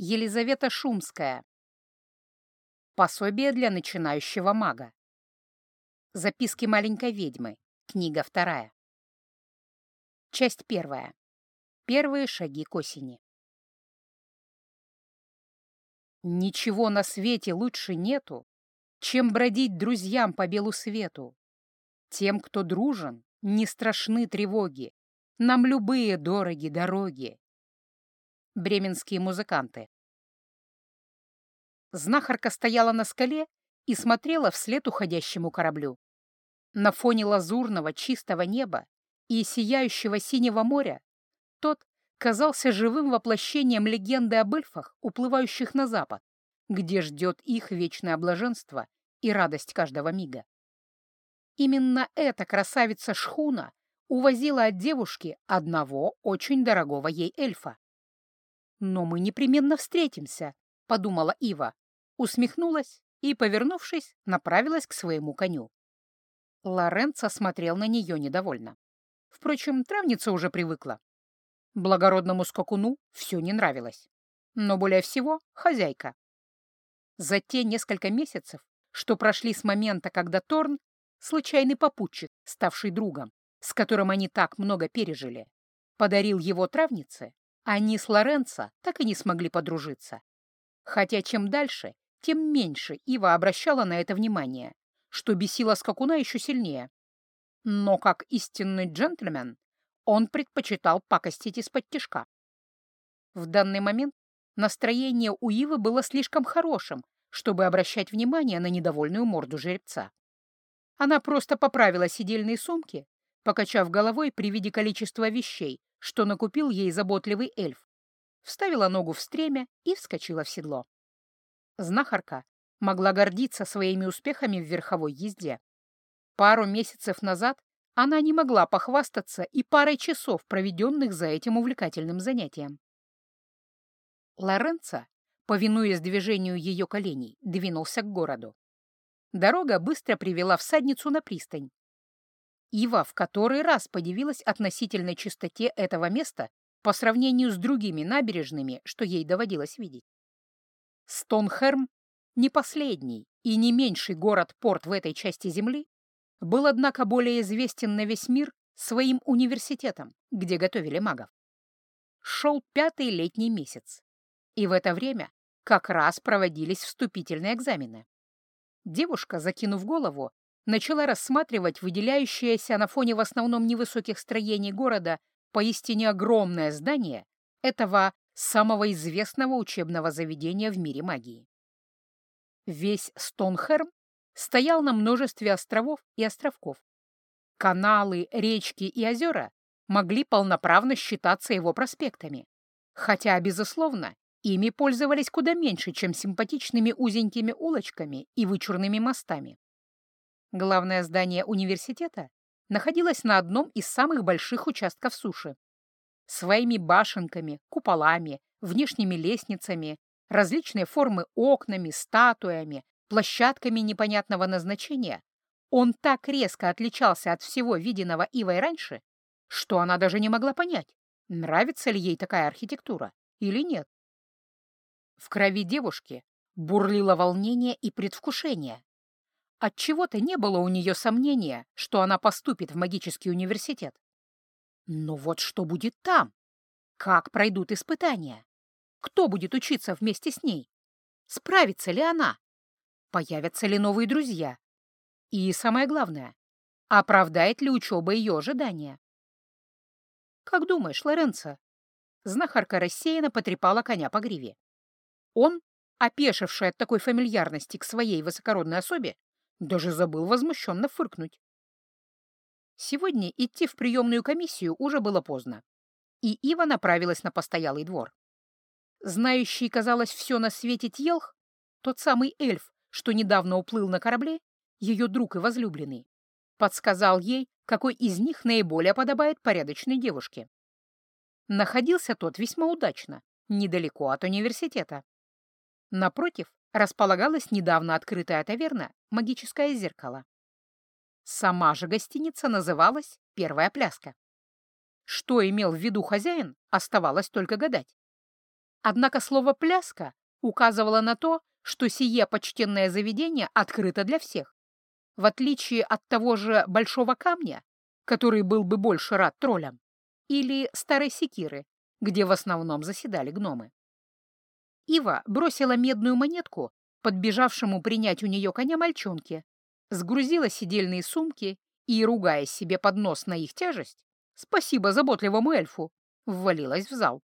Елизавета Шумская. Пособие для начинающего мага. Записки маленькой ведьмы. Книга вторая. Часть первая. Первые шаги к осени. Ничего на свете лучше нету, чем бродить друзьям по белу свету. Тем, кто дружен, не страшны тревоги, нам любые дороги дороги бременские музыканты. Знахарка стояла на скале и смотрела вслед уходящему кораблю. На фоне лазурного чистого неба и сияющего синего моря тот казался живым воплощением легенды об эльфах, уплывающих на запад, где ждет их вечное блаженство и радость каждого мига. Именно эта красавица Шхуна увозила от девушки одного очень дорогого ей эльфа. «Но мы непременно встретимся», — подумала Ива, усмехнулась и, повернувшись, направилась к своему коню. Лоренцо смотрел на нее недовольно. Впрочем, травница уже привыкла. Благородному скакуну все не нравилось. Но более всего — хозяйка. За те несколько месяцев, что прошли с момента, когда Торн, случайный попутчик, ставший другом, с которым они так много пережили, подарил его травнице, они с Лоренцо так и не смогли подружиться. Хотя чем дальше, тем меньше Ива обращала на это внимание, что бесило скакуна еще сильнее. Но как истинный джентльмен он предпочитал пакостить из-под тишка. В данный момент настроение у Ивы было слишком хорошим, чтобы обращать внимание на недовольную морду жеребца. Она просто поправила сидельные сумки, покачав головой при виде количества вещей, что накупил ей заботливый эльф, вставила ногу в стремя и вскочила в седло. Знахарка могла гордиться своими успехами в верховой езде. Пару месяцев назад она не могла похвастаться и парой часов, проведенных за этим увлекательным занятием. Лоренцо, повинуясь движению ее коленей, двинулся к городу. Дорога быстро привела всадницу на пристань, Ива в который раз подивилась относительной чистоте этого места по сравнению с другими набережными, что ей доводилось видеть. Стонхерм, не последний и не меньший город-порт в этой части земли, был, однако, более известен на весь мир своим университетом, где готовили магов. Шел пятый летний месяц, и в это время как раз проводились вступительные экзамены. Девушка, закинув голову, начала рассматривать выделяющееся на фоне в основном невысоких строений города поистине огромное здание этого самого известного учебного заведения в мире магии. Весь Стонхерм стоял на множестве островов и островков. Каналы, речки и озера могли полноправно считаться его проспектами, хотя, безусловно, ими пользовались куда меньше, чем симпатичными узенькими улочками и вычурными мостами. Главное здание университета находилось на одном из самых больших участков суши. Своими башенками, куполами, внешними лестницами, различной формы окнами, статуями, площадками непонятного назначения, он так резко отличался от всего виденного Ивой раньше, что она даже не могла понять, нравится ли ей такая архитектура или нет. В крови девушки бурлило волнение и предвкушение. Отчего-то не было у нее сомнения, что она поступит в магический университет. Но вот что будет там? Как пройдут испытания? Кто будет учиться вместе с ней? Справится ли она? Появятся ли новые друзья? И самое главное, оправдает ли учеба ее ожидания? «Как думаешь, Лоренцо?» Знахарка рассеянно потрепала коня по гриве. Он, опешивший от такой фамильярности к своей высокородной особе, даже забыл возмущенно фыркнуть. Сегодня идти в приемную комиссию уже было поздно, и Ива направилась на постоялый двор. Знающий, казалось, все на свете Тьелх, тот самый эльф, что недавно уплыл на корабле, ее друг и возлюбленный, подсказал ей, какой из них наиболее подобает порядочной девушке. Находился тот весьма удачно, недалеко от университета. Напротив, располагалась недавно открытая таверна «Магическое зеркало». Сама же гостиница называлась «Первая пляска». Что имел в виду хозяин, оставалось только гадать. Однако слово «пляска» указывало на то, что сие почтенное заведение открыто для всех, в отличие от того же большого камня, который был бы больше рад троллям, или старой секиры, где в основном заседали гномы. Ива бросила медную монетку подбежавшему принять у нее коня мальчонке, сгрузила сидельные сумки и, ругаясь себе под нос на их тяжесть, спасибо заботливому эльфу, ввалилась в зал.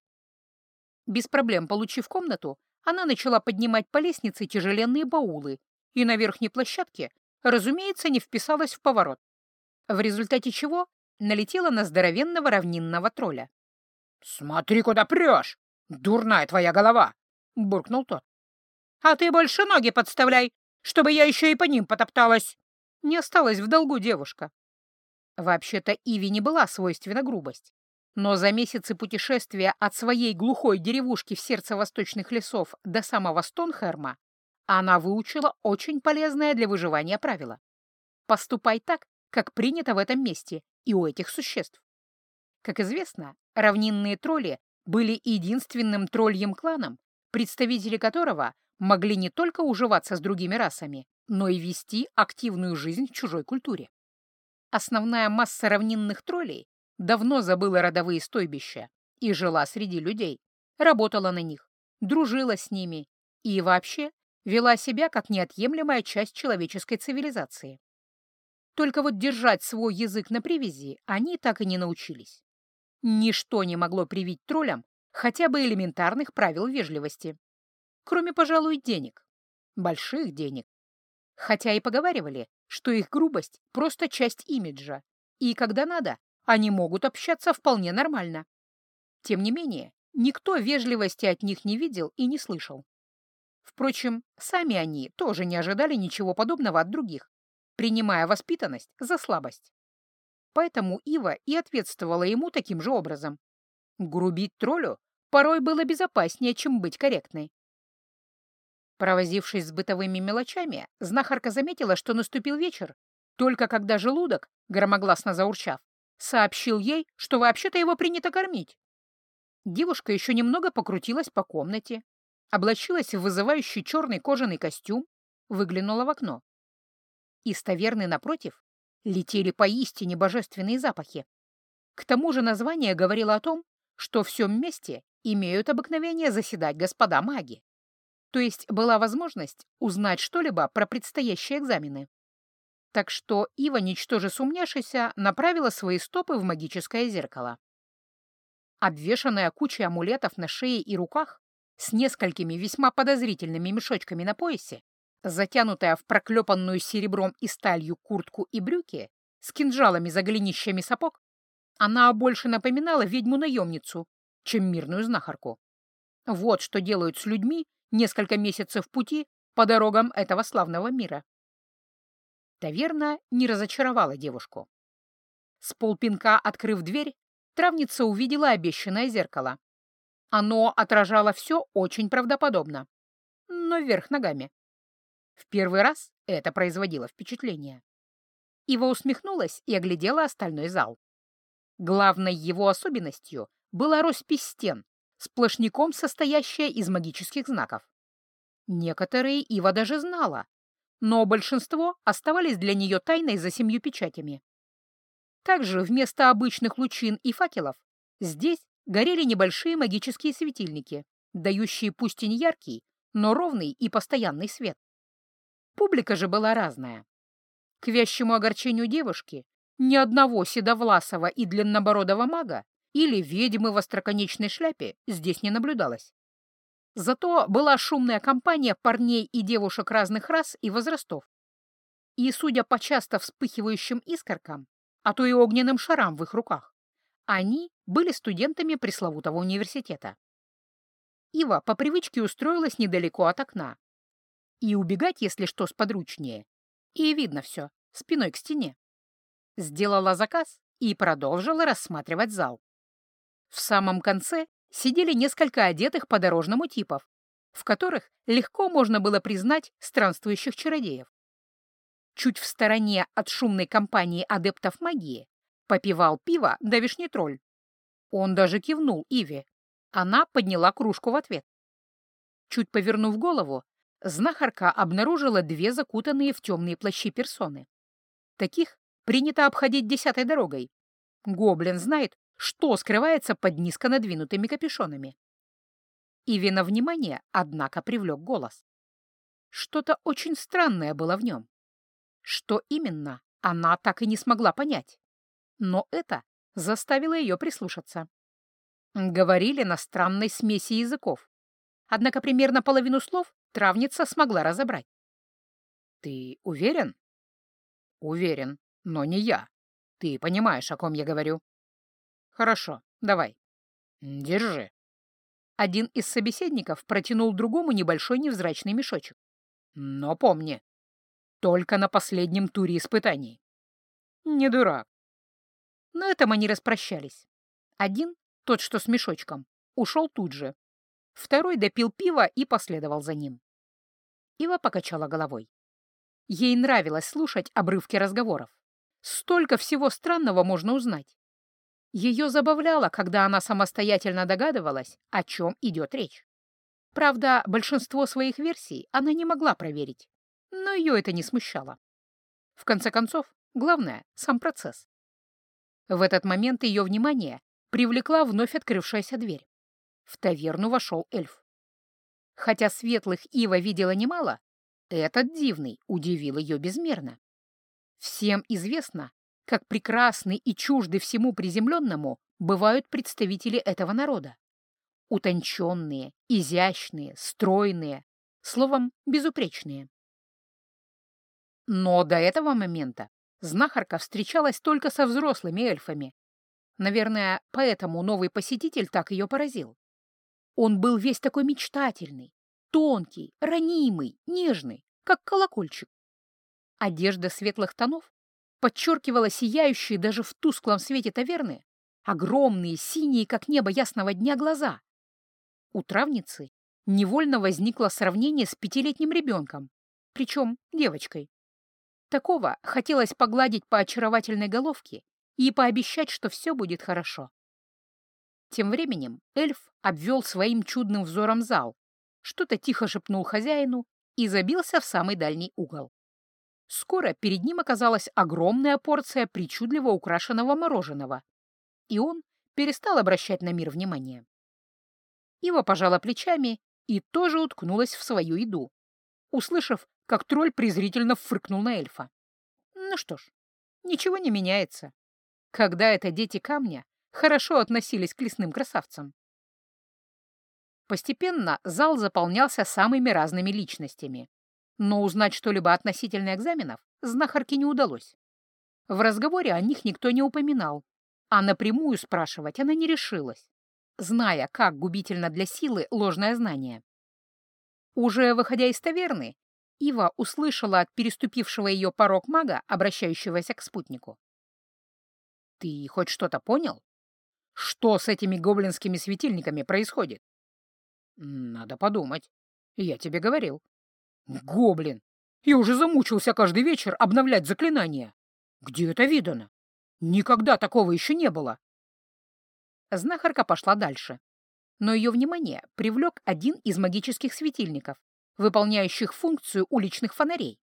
Без проблем получив комнату, она начала поднимать по лестнице тяжеленные баулы и на верхней площадке, разумеется, не вписалась в поворот, в результате чего налетела на здоровенного равнинного тролля. «Смотри, куда прешь! Дурная твоя голова!» — буркнул тот. «А ты больше ноги подставляй, чтобы я еще и по ним потопталась!» Не осталась в долгу девушка. Вообще-то Иви не была свойственна грубость. Но за месяцы путешествия от своей глухой деревушки в сердце восточных лесов до самого Стонхерма она выучила очень полезное для выживания правило. Поступай так, как принято в этом месте и у этих существ. Как известно, равнинные тролли были единственным тролльем кланом, представители которого могли не только уживаться с другими расами, но и вести активную жизнь в чужой культуре. Основная масса равнинных троллей давно забыла родовые стойбища и жила среди людей, работала на них, дружила с ними и вообще вела себя как неотъемлемая часть человеческой цивилизации. Только вот держать свой язык на привязи они так и не научились. Ничто не могло привить троллям хотя бы элементарных правил вежливости. Кроме, пожалуй, денег. Больших денег. Хотя и поговаривали, что их грубость — просто часть имиджа, и когда надо, они могут общаться вполне нормально. Тем не менее, никто вежливости от них не видел и не слышал. Впрочем, сами они тоже не ожидали ничего подобного от других, принимая воспитанность за слабость. Поэтому Ива и ответствовала ему таким же образом. Грубить троллю порой было безопаснее, чем быть корректной. Провозившись с бытовыми мелочами, знахарка заметила, что наступил вечер, только когда желудок, громогласно заурчав, сообщил ей, что вообще-то его принято кормить. Девушка еще немного покрутилась по комнате, облачилась в вызывающий черный кожаный костюм, выглянула в окно. Из таверны напротив летели поистине божественные запахи. К тому же название говорило о том, что в всем месте имеют обыкновение заседать господа маги. То есть была возможность узнать что-либо про предстоящие экзамены. Так что Ива, ничтоже сумняшися, направила свои стопы в магическое зеркало. Обвешанная кучей амулетов на шее и руках, с несколькими весьма подозрительными мешочками на поясе, затянутая в проклепанную серебром и сталью куртку и брюки, с кинжалами за голенищами сапог, она больше напоминала ведьму-наемницу, чем мирную знахарку. Вот что делают с людьми несколько месяцев пути по дорогам этого славного мира. Таверна не разочаровала девушку. С полпинка открыв дверь, травница увидела обещанное зеркало. Оно отражало все очень правдоподобно, но вверх ногами. В первый раз это производило впечатление. Ива усмехнулась и оглядела остальной зал. Главной его особенностью была роспись стен, сплошняком состоящая из магических знаков. Некоторые Ива даже знала, но большинство оставались для нее тайной за семью печатями. Также вместо обычных лучин и факелов здесь горели небольшие магические светильники, дающие пусть и не яркий, но ровный и постоянный свет. Публика же была разная. К вящему огорчению девушки ни одного седовласого и длиннобородого мага или ведьмы в остроконечной шляпе здесь не наблюдалось. Зато была шумная компания парней и девушек разных рас и возрастов. И, судя по часто вспыхивающим искоркам, а то и огненным шарам в их руках, они были студентами пресловутого университета. Ива по привычке устроилась недалеко от окна. И убегать, если что, сподручнее. И видно все, спиной к стене. Сделала заказ и продолжила рассматривать зал. В самом конце сидели несколько одетых по-дорожному типов, в которых легко можно было признать странствующих чародеев. Чуть в стороне от шумной компании адептов магии попивал пиво давишний тролль. Он даже кивнул Иве. Она подняла кружку в ответ. Чуть повернув голову, знахарка обнаружила две закутанные в темные плащи персоны. Таких принято обходить десятой дорогой. Гоблин знает, что скрывается под низко надвинутыми капюшонами. Ивина внимание, однако, привлек голос. Что-то очень странное было в нем. Что именно, она так и не смогла понять. Но это заставило ее прислушаться. Говорили на странной смеси языков. Однако примерно половину слов травница смогла разобрать. «Ты уверен?» «Уверен, но не я. Ты понимаешь, о ком я говорю?» «Хорошо, давай. Держи». Один из собеседников протянул другому небольшой невзрачный мешочек. Но помни, только на последнем туре испытаний. Не дурак. На этом они распрощались. Один, тот, что с мешочком, ушел тут же. Второй допил пива и последовал за ним. Ива покачала головой. Ей нравилось слушать обрывки разговоров. Столько всего странного можно узнать. Ее забавляло, когда она самостоятельно догадывалась, о чем идет речь. Правда, большинство своих версий она не могла проверить, но ее это не смущало. В конце концов, главное — сам процесс. В этот момент ее внимание привлекла вновь открывшаяся дверь. В таверну вошел эльф. Хотя светлых Ива видела немало, этот дивный удивил ее безмерно. Всем известно, как прекрасны и чужды всему приземленному бывают представители этого народа утонченные, изящные, стройные, словом, безупречные. Но до этого момента знахарка встречалась только со взрослыми эльфами. Наверное, поэтому новый посетитель так ее поразил. Он был весь такой мечтательный, тонкий, ранимый, нежный, как колокольчик. Одежда светлых тонов подчеркивала сияющие даже в тусклом свете таверны огромные, синие, как небо ясного дня, глаза, у травницы невольно возникло сравнение с пятилетним ребенком, причем девочкой. Такого хотелось погладить по очаровательной головке и пообещать, что все будет хорошо. Тем временем эльф обвел своим чудным взором зал, что-то тихо шепнул хозяину и забился в самый дальний угол. Скоро перед ним оказалась огромная порция причудливо украшенного мороженого, и он перестал обращать на мир внимание. Ива пожала плечами и тоже уткнулась в свою еду, услышав, как тролль презрительно фыркнул на эльфа. Ну что ж, ничего не меняется. Когда это дети камня хорошо относились к лесным красавцам. Постепенно зал заполнялся самыми разными личностями, но узнать что-либо относительно экзаменов знахарке не удалось. В разговоре о них никто не упоминал, а напрямую спрашивать она не решилась зная, как губительно для силы ложное знание. Уже выходя из таверны, Ива услышала от переступившего ее порог мага, обращающегося к спутнику. «Ты хоть что-то понял? Что с этими гоблинскими светильниками происходит?» «Надо подумать. Я тебе говорил». «Гоблин! Я уже замучился каждый вечер обновлять заклинания. Где это видано? Никогда такого еще не было. Знахарка пошла дальше. Но ее внимание привлек один из магических светильников, выполняющих функцию уличных фонарей.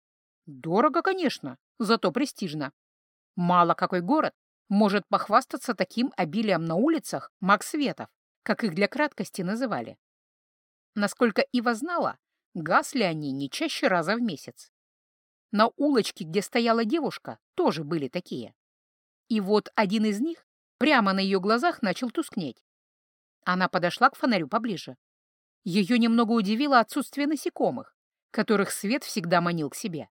Дорого, конечно, зато престижно. Мало какой город может похвастаться таким обилием на улицах маг-светов, как их для краткости называли. Насколько Ива знала, гасли они не чаще раза в месяц. На улочке, где стояла девушка, тоже были такие. И вот один из них прямо на ее глазах начал тускнеть. Она подошла к фонарю поближе. Ее немного удивило отсутствие насекомых, которых свет всегда манил к себе.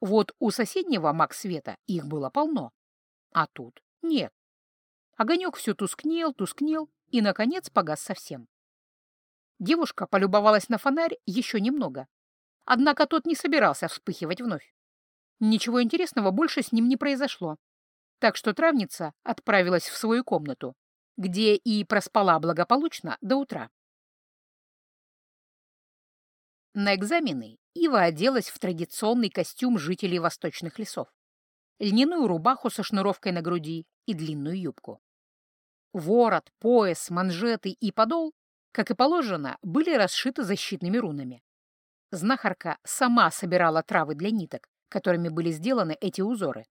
Вот у соседнего маг света их было полно, а тут нет. Огонек все тускнел, тускнел и, наконец, погас совсем. Девушка полюбовалась на фонарь еще немного, однако тот не собирался вспыхивать вновь. Ничего интересного больше с ним не произошло так что травница отправилась в свою комнату, где и проспала благополучно до утра. На экзамены Ива оделась в традиционный костюм жителей восточных лесов, льняную рубаху со шнуровкой на груди и длинную юбку. Ворот, пояс, манжеты и подол как и положено, были расшиты защитными рунами. Знахарка сама собирала травы для ниток, которыми были сделаны эти узоры.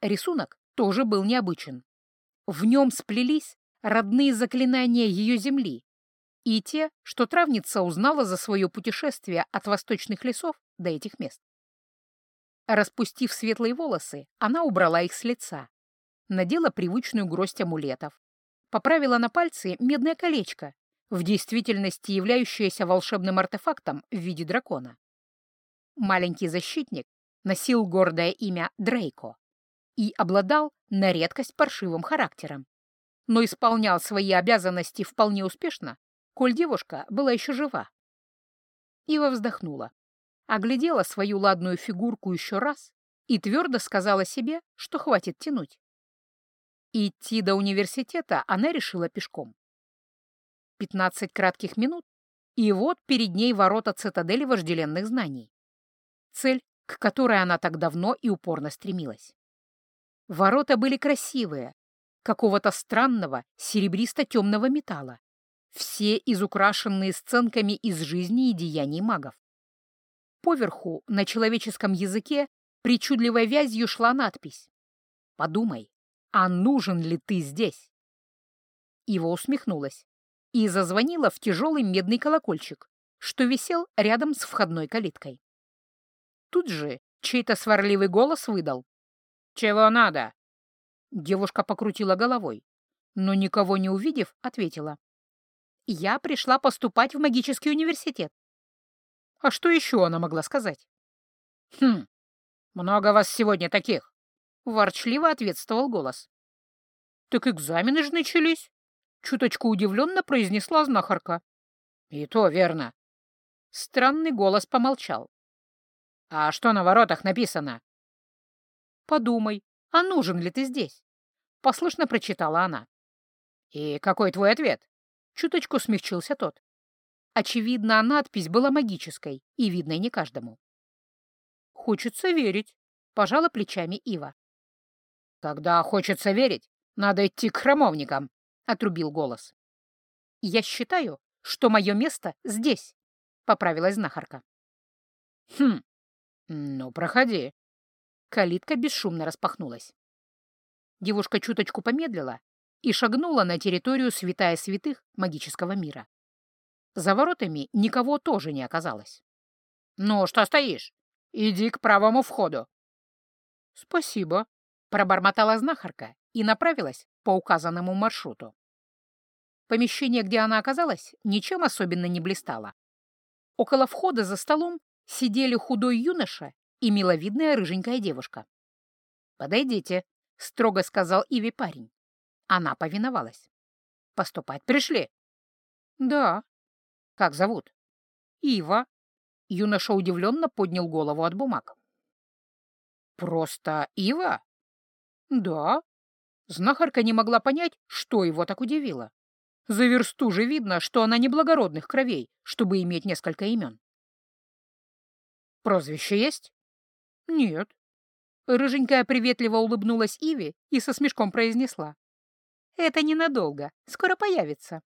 Рисунок тоже был необычен. В нем сплелись родные заклинания ее земли и те, что травница узнала за свое путешествие от восточных лесов до этих мест. Распустив светлые волосы, она убрала их с лица, надела привычную гроздь амулетов, поправила на пальце медное колечко, в действительности являющееся волшебным артефактом в виде дракона. Маленький защитник носил гордое имя Дрейко и обладал на редкость паршивым характером, но исполнял свои обязанности вполне успешно, коль девушка была еще жива. Ива вздохнула, оглядела свою ладную фигурку еще раз и твердо сказала себе, что хватит тянуть. Идти до университета она решила пешком. Пятнадцать кратких минут, и вот перед ней ворота цитадели вожделенных знаний. Цель, к которой она так давно и упорно стремилась. Ворота были красивые, какого-то странного серебристо-темного металла, все изукрашенные сценками из жизни и деяний магов. Поверху, на человеческом языке, причудливой вязью шла надпись «Подумай, а нужен ли ты здесь?» Ива усмехнулась и зазвонила в тяжелый медный колокольчик, что висел рядом с входной калиткой. Тут же чей-то сварливый голос выдал. «Чего надо?» Девушка покрутила головой, но, никого не увидев, ответила. «Я пришла поступать в магический университет». А что еще она могла сказать? «Хм, много вас сегодня таких», — ворчливо ответствовал голос. «Так экзамены же начались», — чуточку удивленно произнесла знахарка. «И то верно». Странный голос помолчал. «А что на воротах написано?» «Подумай, а нужен ли ты здесь?» Послышно прочитала она. «И какой твой ответ?» Чуточку смягчился тот. Очевидно, надпись была магической и видной не каждому. «Хочется верить», — пожала плечами Ива. «Когда хочется верить, надо идти к храмовникам», — отрубил голос. «Я считаю, что мое место здесь», — поправилась знахарка. «Хм, ну, проходи». Калитка бесшумно распахнулась. Девушка чуточку помедлила и шагнула на территорию святая святых магического мира. За воротами никого тоже не оказалось. «Ну, что стоишь? Иди к правому входу». «Спасибо», — пробормотала знахарка и направилась по указанному маршруту. Помещение, где она оказалась, ничем особенно не блистало. Около входа за столом сидели худой юноша и миловидная рыженькая девушка. «Подойдите», — строго сказал Иви парень. Она повиновалась. «Поступать пришли?» «Да», как зовут? Ива. Юноша удивленно поднял голову от бумаг. Просто Ива? Да. Знахарка не могла понять, что его так удивило. За версту же видно, что она не благородных кровей, чтобы иметь несколько имен. Прозвище есть? Нет. Рыженькая приветливо улыбнулась Иве и со смешком произнесла. Это ненадолго, скоро появится.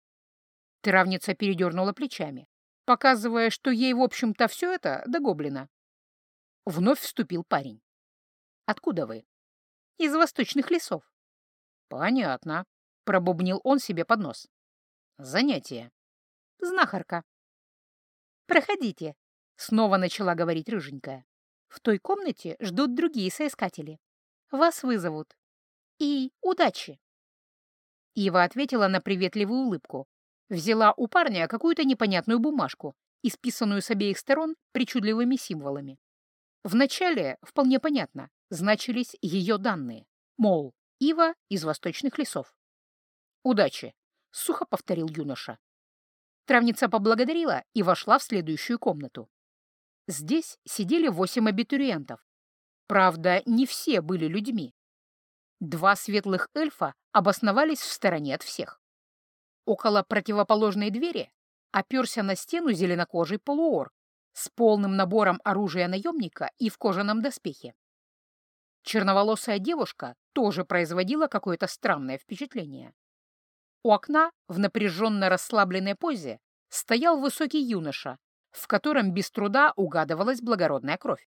Травница передернула плечами, показывая, что ей, в общем-то, все это до гоблина. Вновь вступил парень. «Откуда вы?» «Из восточных лесов». «Понятно», — пробубнил он себе под нос. «Занятие». «Знахарка». «Проходите», — снова начала говорить рыженькая. «В той комнате ждут другие соискатели. Вас вызовут. И удачи». Ива ответила на приветливую улыбку, Взяла у парня какую-то непонятную бумажку, исписанную с обеих сторон причудливыми символами. Вначале, вполне понятно, значились ее данные, мол, Ива из восточных лесов. «Удачи!» — сухо повторил юноша. Травница поблагодарила и вошла в следующую комнату. Здесь сидели восемь абитуриентов. Правда, не все были людьми. Два светлых эльфа обосновались в стороне от всех. Около противоположной двери оперся на стену зеленокожий полуор с полным набором оружия наемника и в кожаном доспехе. Черноволосая девушка тоже производила какое-то странное впечатление. У окна в напряженно расслабленной позе стоял высокий юноша, в котором без труда угадывалась благородная кровь.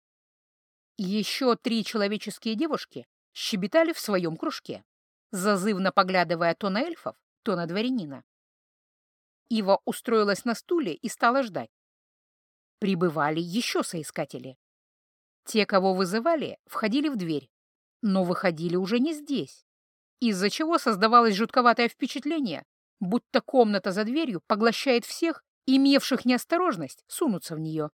Еще три человеческие девушки щебетали в своем кружке, зазывно поглядывая то на эльфов, то на дворянина. Ива устроилась на стуле и стала ждать. Прибывали еще соискатели. Те, кого вызывали, входили в дверь, но выходили уже не здесь, из-за чего создавалось жутковатое впечатление, будто комната за дверью поглощает всех, имевших неосторожность сунуться в нее.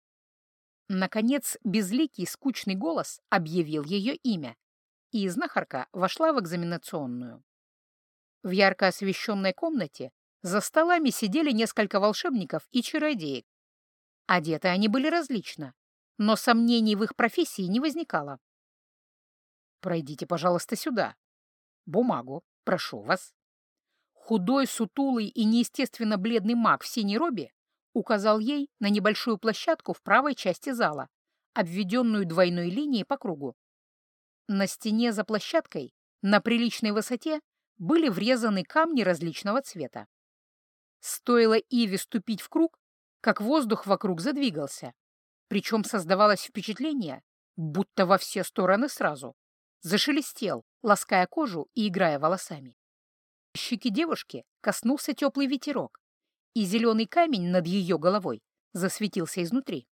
Наконец, безликий, скучный голос объявил ее имя, и знахарка вошла в экзаменационную. В ярко освещенной комнате за столами сидели несколько волшебников и чародеек. Одеты они были различно, но сомнений в их профессии не возникало. «Пройдите, пожалуйста, сюда. Бумагу, прошу вас». Худой, сутулый и неестественно бледный маг в синей робе указал ей на небольшую площадку в правой части зала, обведенную двойной линией по кругу. На стене за площадкой, на приличной высоте, были врезаны камни различного цвета. Стоило Иве ступить в круг, как воздух вокруг задвигался, причем создавалось впечатление, будто во все стороны сразу. Зашелестел, лаская кожу и играя волосами. Щеки девушки коснулся теплый ветерок, и зеленый камень над ее головой засветился изнутри.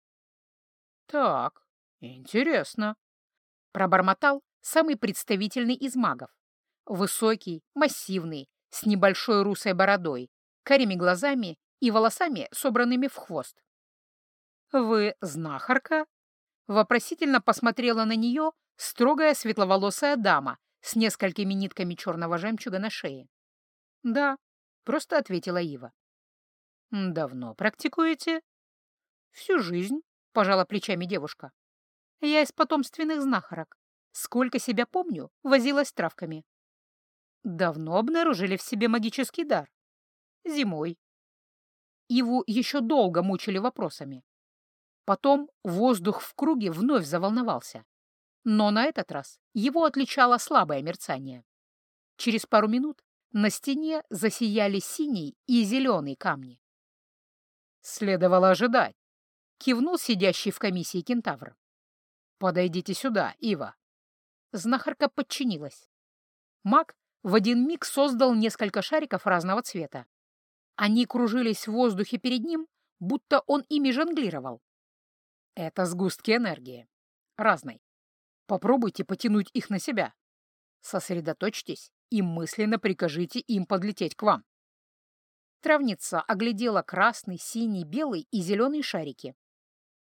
«Так, интересно», — пробормотал самый представительный из магов. Высокий, массивный, с небольшой русой бородой, карими глазами и волосами, собранными в хвост. «Вы знахарка?» Вопросительно посмотрела на нее строгая светловолосая дама с несколькими нитками черного жемчуга на шее. «Да», — просто ответила Ива. «Давно практикуете?» «Всю жизнь», — пожала плечами девушка. «Я из потомственных знахарок. Сколько себя помню, возилась травками». «Давно обнаружили в себе магический дар?» «Зимой». Иву еще долго мучили вопросами. Потом воздух в круге вновь заволновался. Но на этот раз его отличало слабое мерцание. Через пару минут на стене засияли синий и зеленый камни. «Следовало ожидать», — кивнул сидящий в комиссии кентавр. «Подойдите сюда, Ива». Знахарка подчинилась. Маг в один миг создал несколько шариков разного цвета. Они кружились в воздухе перед ним, будто он ими жонглировал. Это сгустки энергии. Разной. Попробуйте потянуть их на себя. Сосредоточьтесь и мысленно прикажите им подлететь к вам. Травница оглядела красный, синий, белый и зеленый шарики.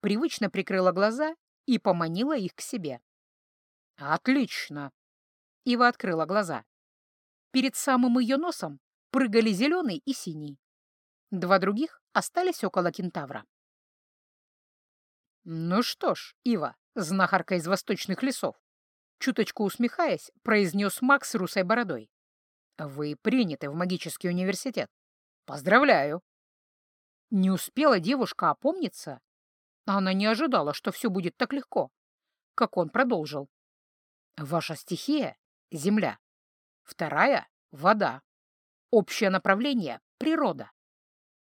Привычно прикрыла глаза и поманила их к себе. «Отлично!» Ива открыла глаза. Перед самым ее носом прыгали зеленый и синий. Два других остались около кентавра. «Ну что ж, Ива, знахарка из восточных лесов», чуточку усмехаясь, произнес Макс с русой бородой. «Вы приняты в магический университет. Поздравляю!» Не успела девушка опомниться. Она не ожидала, что все будет так легко. Как он продолжил. «Ваша стихия — земля. Вторая — вода. Общее направление — природа.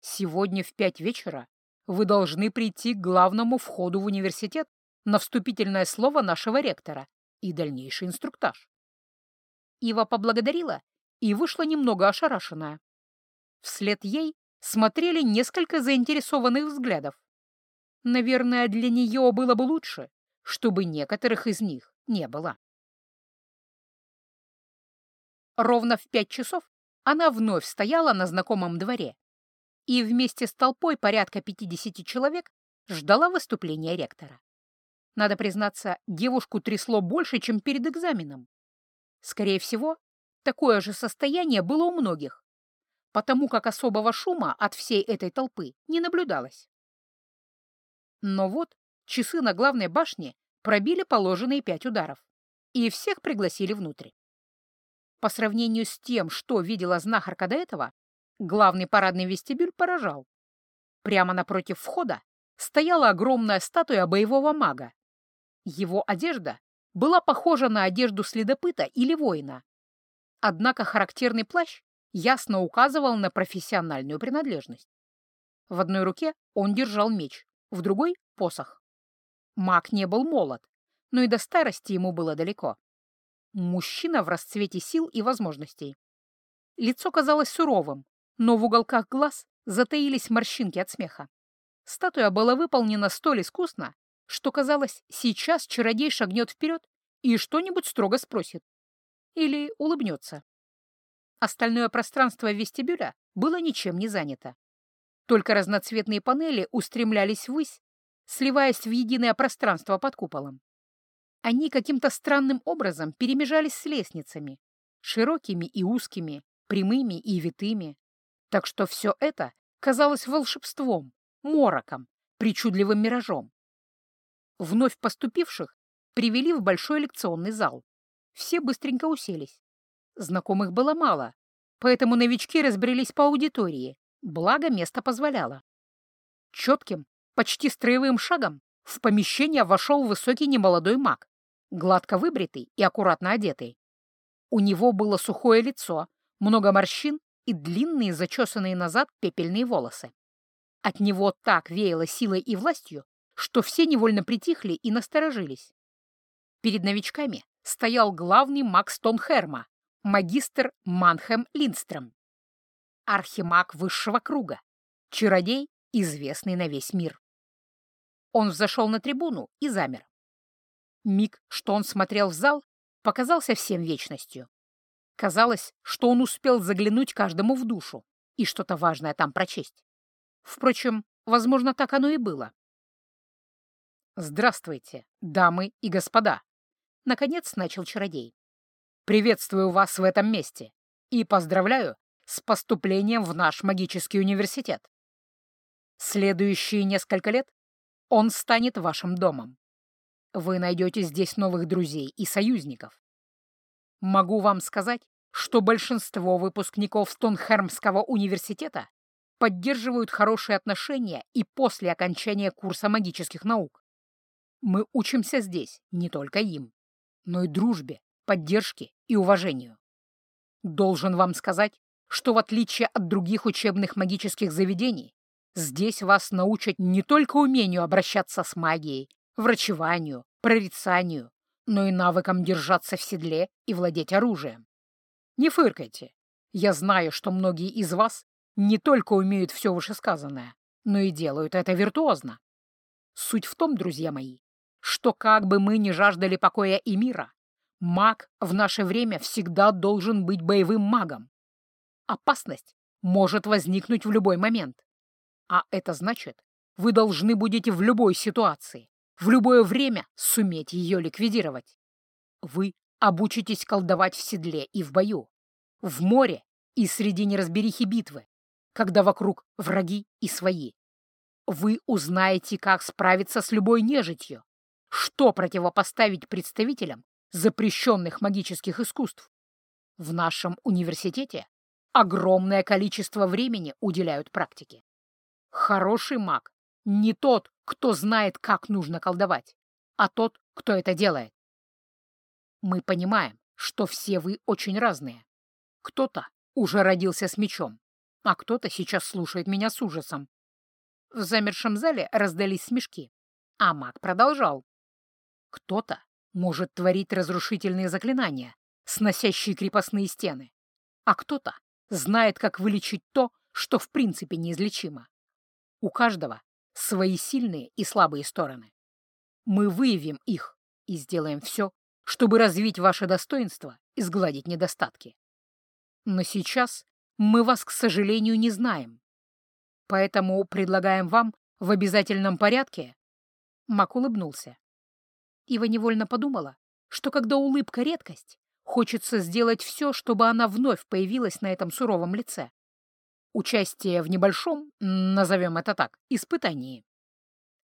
Сегодня в пять вечера вы должны прийти к главному входу в университет на вступительное слово нашего ректора и дальнейший инструктаж. Ива поблагодарила и вышла немного ошарашенная. Вслед ей смотрели несколько заинтересованных взглядов. Наверное, для нее было бы лучше, чтобы некоторых из них не было. Ровно в пять часов она вновь стояла на знакомом дворе и вместе с толпой порядка 50 человек ждала выступления ректора. Надо признаться, девушку трясло больше, чем перед экзаменом. Скорее всего, такое же состояние было у многих, потому как особого шума от всей этой толпы не наблюдалось. Но вот часы на главной башне пробили положенные пять ударов, и всех пригласили внутрь. По сравнению с тем, что видела знахарка до этого, Главный парадный вестибюль поражал. Прямо напротив входа стояла огромная статуя боевого мага. Его одежда была похожа на одежду следопыта или воина. Однако характерный плащ ясно указывал на профессиональную принадлежность. В одной руке он держал меч, в другой — посох. Маг не был молод, но и до старости ему было далеко. Мужчина в расцвете сил и возможностей. Лицо казалось суровым, но в уголках глаз затаились морщинки от смеха. Статуя была выполнена столь искусно, что, казалось, сейчас чародей шагнет вперед и что-нибудь строго спросит. Или улыбнется. Остальное пространство вестибюля было ничем не занято. Только разноцветные панели устремлялись ввысь, сливаясь в единое пространство под куполом. Они каким-то странным образом перемежались с лестницами, широкими и узкими, прямыми и витыми, так что все это казалось волшебством, мороком, причудливым миражом. Вновь поступивших привели в большой лекционный зал. Все быстренько уселись. Знакомых было мало, поэтому новички разбрелись по аудитории, благо место позволяло. Четким, почти строевым шагом в помещение вошел высокий немолодой маг, гладко выбритый и аккуратно одетый. У него было сухое лицо, много морщин и длинные, зачесанные назад пепельные волосы. От него так веяло силой и властью, что все невольно притихли и насторожились. Перед новичками стоял главный маг Стонхерма, магистр Манхем Линдстром. Архимаг высшего круга, чародей, известный на весь мир. Он взошел на трибуну и замер. Миг, что он смотрел в зал, показался всем вечностью. Казалось, что он успел заглянуть каждому в душу и что-то важное там прочесть. Впрочем, возможно, так оно и было. «Здравствуйте, дамы и господа!» — наконец начал чародей. «Приветствую вас в этом месте и поздравляю с поступлением в наш магический университет. Следующие несколько лет он станет вашим домом. Вы найдете здесь новых друзей и союзников. Могу вам сказать, что большинство выпускников Стонхермского университета поддерживают хорошие отношения и после окончания курса магических наук. Мы учимся здесь не только им, но и дружбе, поддержке и уважению. Должен вам сказать, что в отличие от других учебных магических заведений, здесь вас научат не только умению обращаться с магией, врачеванию, прорицанию, но и навыкам держаться в седле и владеть оружием. Не фыркайте. Я знаю, что многие из вас не только умеют все вышесказанное, но и делают это виртуозно. Суть в том, друзья мои, что как бы мы ни жаждали покоя и мира, маг в наше время всегда должен быть боевым магом. Опасность может возникнуть в любой момент. А это значит, вы должны будете в любой ситуации в любое время суметь ее ликвидировать. Вы обучитесь колдовать в седле и в бою, в море и среди неразберихи битвы, когда вокруг враги и свои. Вы узнаете, как справиться с любой нежитью, что противопоставить представителям запрещенных магических искусств. В нашем университете огромное количество времени уделяют практике. Хороший маг не тот, кто знает, как нужно колдовать, а тот, кто это делает. Мы понимаем, что все вы очень разные. Кто-то уже родился с мечом, а кто-то сейчас слушает меня с ужасом. В замершем зале раздались смешки, а маг продолжал. Кто-то может творить разрушительные заклинания, сносящие крепостные стены, а кто-то знает, как вылечить то, что в принципе неизлечимо. У каждого свои сильные и слабые стороны. Мы выявим их и сделаем все, чтобы развить ваше достоинство и сгладить недостатки. Но сейчас мы вас, к сожалению, не знаем. Поэтому предлагаем вам в обязательном порядке...» Мак улыбнулся. Ива невольно подумала, что когда улыбка — редкость, хочется сделать все, чтобы она вновь появилась на этом суровом лице участие в небольшом, назовем это так, испытании.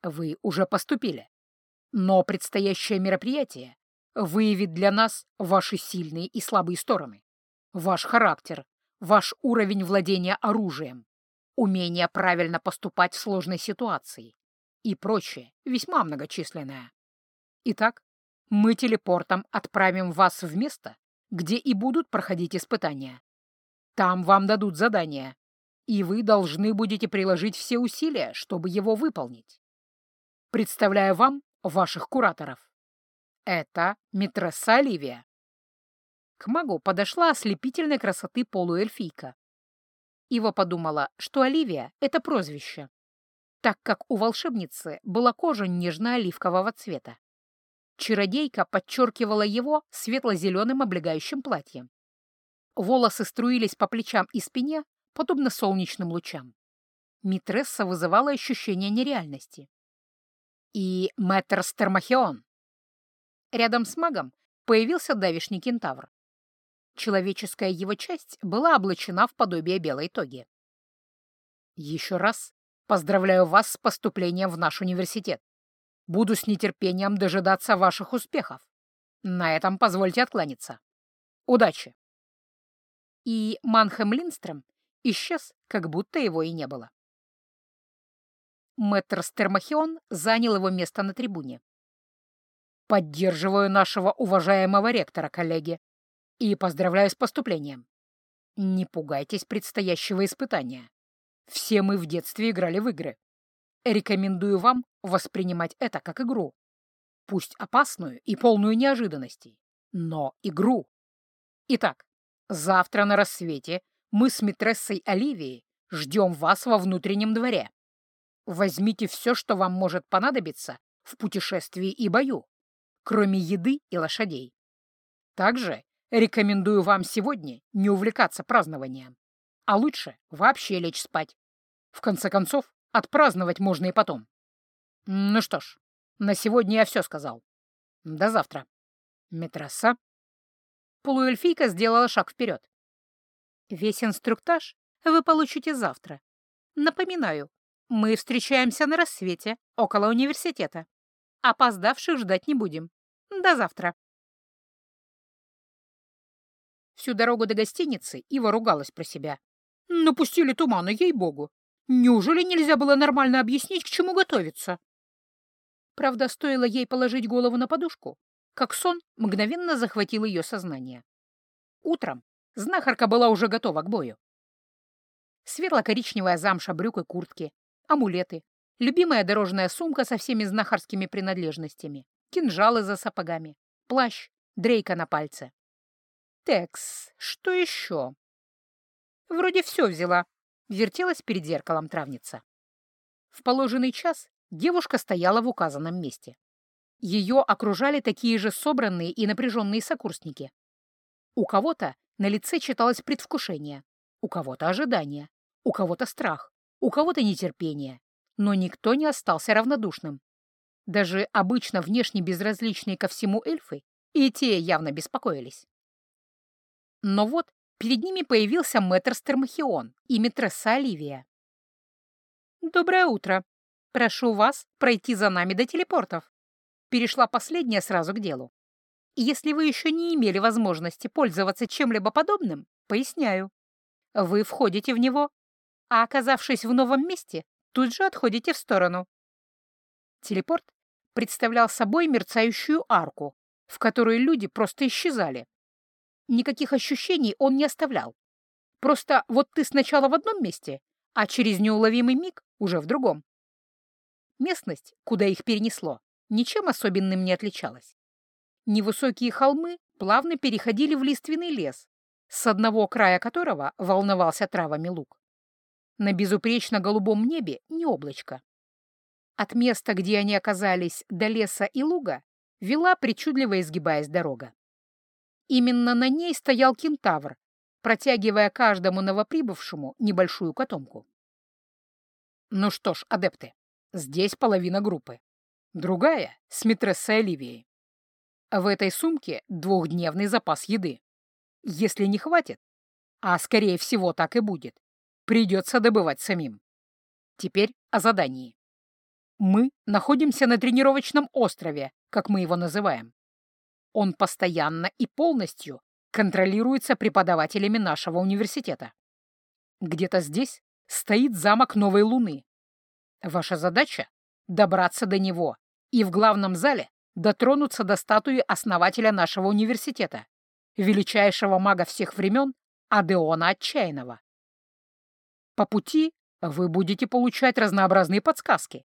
Вы уже поступили. Но предстоящее мероприятие выявит для нас ваши сильные и слабые стороны, ваш характер, ваш уровень владения оружием, умение правильно поступать в сложной ситуации и прочее, весьма многочисленное. Итак, мы телепортом отправим вас в место, где и будут проходить испытания. Там вам дадут задание, и вы должны будете приложить все усилия, чтобы его выполнить. Представляю вам ваших кураторов. Это Митресса Оливия. К магу подошла ослепительной красоты полуэльфийка. Ива подумала, что Оливия — это прозвище, так как у волшебницы была кожа нежно-оливкового цвета. Чародейка подчеркивала его светло-зеленым облегающим платьем. Волосы струились по плечам и спине, подобно солнечным лучам. Митресса вызывала ощущение нереальности и мэтр Стермахион. Рядом с магом появился давишний кентавр. Человеческая его часть была облачена в подобие белой тоги. «Еще раз поздравляю вас с поступлением в наш университет. Буду с нетерпением дожидаться ваших успехов. На этом позвольте откланяться. Удачи!» И Манхэм Линстром исчез, как будто его и не было. Мэтр Стермахион занял его место на трибуне. «Поддерживаю нашего уважаемого ректора, коллеги, и поздравляю с поступлением. Не пугайтесь предстоящего испытания. Все мы в детстве играли в игры. Рекомендую вам воспринимать это как игру. Пусть опасную и полную неожиданностей, но игру. Итак, завтра на рассвете мы с митрессой Оливией ждем вас во внутреннем дворе. Возьмите все, что вам может понадобиться в путешествии и бою, кроме еды и лошадей. Также рекомендую вам сегодня не увлекаться празднованием, а лучше вообще лечь спать. В конце концов, отпраздновать можно и потом. Ну что ж, на сегодня я все сказал. До завтра. Метросса. Полуэльфийка сделала шаг вперед. Весь инструктаж вы получите завтра. Напоминаю, мы встречаемся на рассвете, около университета. Опоздавших ждать не будем. До завтра. Всю дорогу до гостиницы Ива ругалась про себя. Напустили тумана, ей-богу. Неужели нельзя было нормально объяснить, к чему готовиться? Правда, стоило ей положить голову на подушку, как сон мгновенно захватил ее сознание. Утром знахарка была уже готова к бою. Светло-коричневая замша брюк и куртки, амулеты, любимая дорожная сумка со всеми знахарскими принадлежностями, кинжалы за сапогами, плащ, дрейка на пальце. Текс, что еще? Вроде все взяла, вертелась перед зеркалом травница. В положенный час девушка стояла в указанном месте. Ее окружали такие же собранные и напряженные сокурсники. У кого-то на лице читалось предвкушение, у кого-то ожидание, у кого-то страх, у кого-то нетерпение, но никто не остался равнодушным. Даже обычно внешне безразличные ко всему эльфы и те явно беспокоились. Но вот перед ними появился мэтр Стермахион и метресса Оливия. «Доброе утро. Прошу вас пройти за нами до телепортов». Перешла последняя сразу к делу. Если вы еще не имели возможности пользоваться чем-либо подобным, поясняю. Вы входите в него а оказавшись в новом месте, тут же отходите в сторону. Телепорт представлял собой мерцающую арку, в которой люди просто исчезали. Никаких ощущений он не оставлял. Просто вот ты сначала в одном месте, а через неуловимый миг уже в другом. Местность, куда их перенесло, ничем особенным не отличалась. Невысокие холмы плавно переходили в лиственный лес, с одного края которого волновался травами луг. На безупречно голубом небе не облачко. От места, где они оказались, до леса и луга, вела, причудливо изгибаясь дорога. Именно на ней стоял кентавр, протягивая каждому новоприбывшему небольшую котомку. Ну что ж, адепты, здесь половина группы. Другая — с Митрессой Оливией. В этой сумке двухдневный запас еды. Если не хватит, а скорее всего так и будет, придется добывать самим. Теперь о задании. Мы находимся на тренировочном острове, как мы его называем. Он постоянно и полностью контролируется преподавателями нашего университета. Где-то здесь стоит замок Новой Луны. Ваша задача — добраться до него и в главном зале дотронуться до статуи основателя нашего университета, величайшего мага всех времен Адеона Отчаянного. По пути вы будете получать разнообразные подсказки,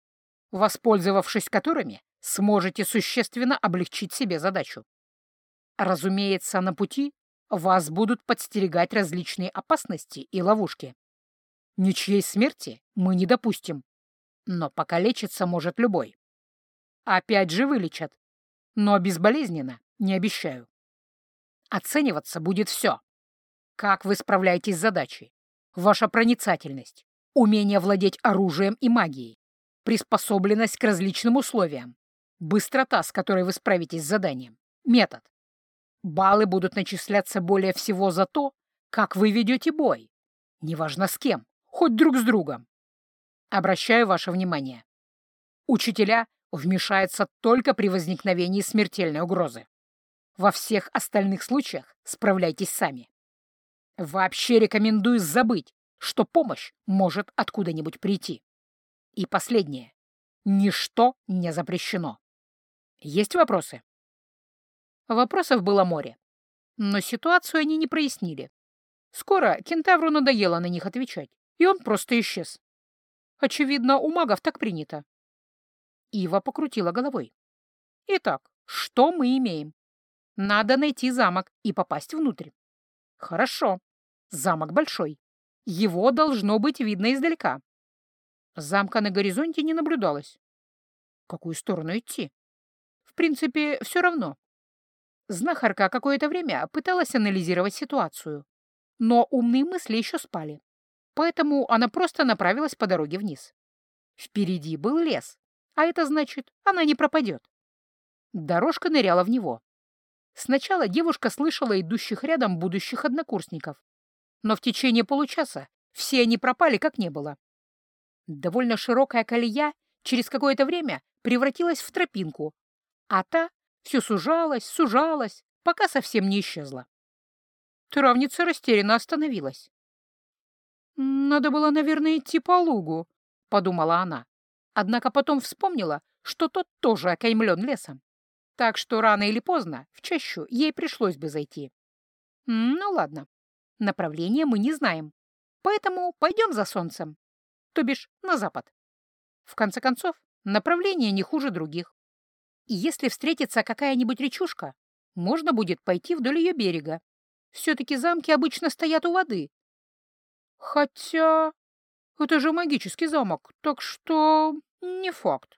воспользовавшись которыми сможете существенно облегчить себе задачу. Разумеется, на пути вас будут подстерегать различные опасности и ловушки. Ничьей смерти мы не допустим, но покалечиться может любой. Опять же вылечат, но безболезненно не обещаю. Оцениваться будет все. Как вы справляетесь с задачей, ваша проницательность, умение владеть оружием и магией, приспособленность к различным условиям, быстрота, с которой вы справитесь с заданием, метод. Баллы будут начисляться более всего за то, как вы ведете бой. Неважно с кем, хоть друг с другом. Обращаю ваше внимание. Учителя вмешаются только при возникновении смертельной угрозы. Во всех остальных случаях справляйтесь сами. Вообще рекомендую забыть, что помощь может откуда-нибудь прийти. И последнее. Ничто не запрещено. Есть вопросы? Вопросов было море. Но ситуацию они не прояснили. Скоро кентавру надоело на них отвечать, и он просто исчез. Очевидно, у магов так принято. Ива покрутила головой. Итак, что мы имеем? Надо найти замок и попасть внутрь. Хорошо. Замок большой. Его должно быть видно издалека. Замка на горизонте не наблюдалось. В какую сторону идти? В принципе, все равно. Знахарка какое-то время пыталась анализировать ситуацию, но умные мысли еще спали, поэтому она просто направилась по дороге вниз. Впереди был лес, а это значит, она не пропадет. Дорожка ныряла в него. Сначала девушка слышала идущих рядом будущих однокурсников, но в течение получаса все они пропали, как не было. Довольно широкая колея через какое-то время превратилась в тропинку, а та все сужалась, сужалась, пока совсем не исчезла. Травница растерянно остановилась. «Надо было, наверное, идти по лугу», — подумала она. Однако потом вспомнила, что тот тоже окаймлен лесом. Так что рано или поздно в чащу ей пришлось бы зайти. Ну ладно, направление мы не знаем, поэтому пойдем за солнцем, то бишь на запад. В конце концов, направление не хуже других. И если встретится какая-нибудь речушка, можно будет пойти вдоль ее берега. Все-таки замки обычно стоят у воды. Хотя это же магический замок, так что не факт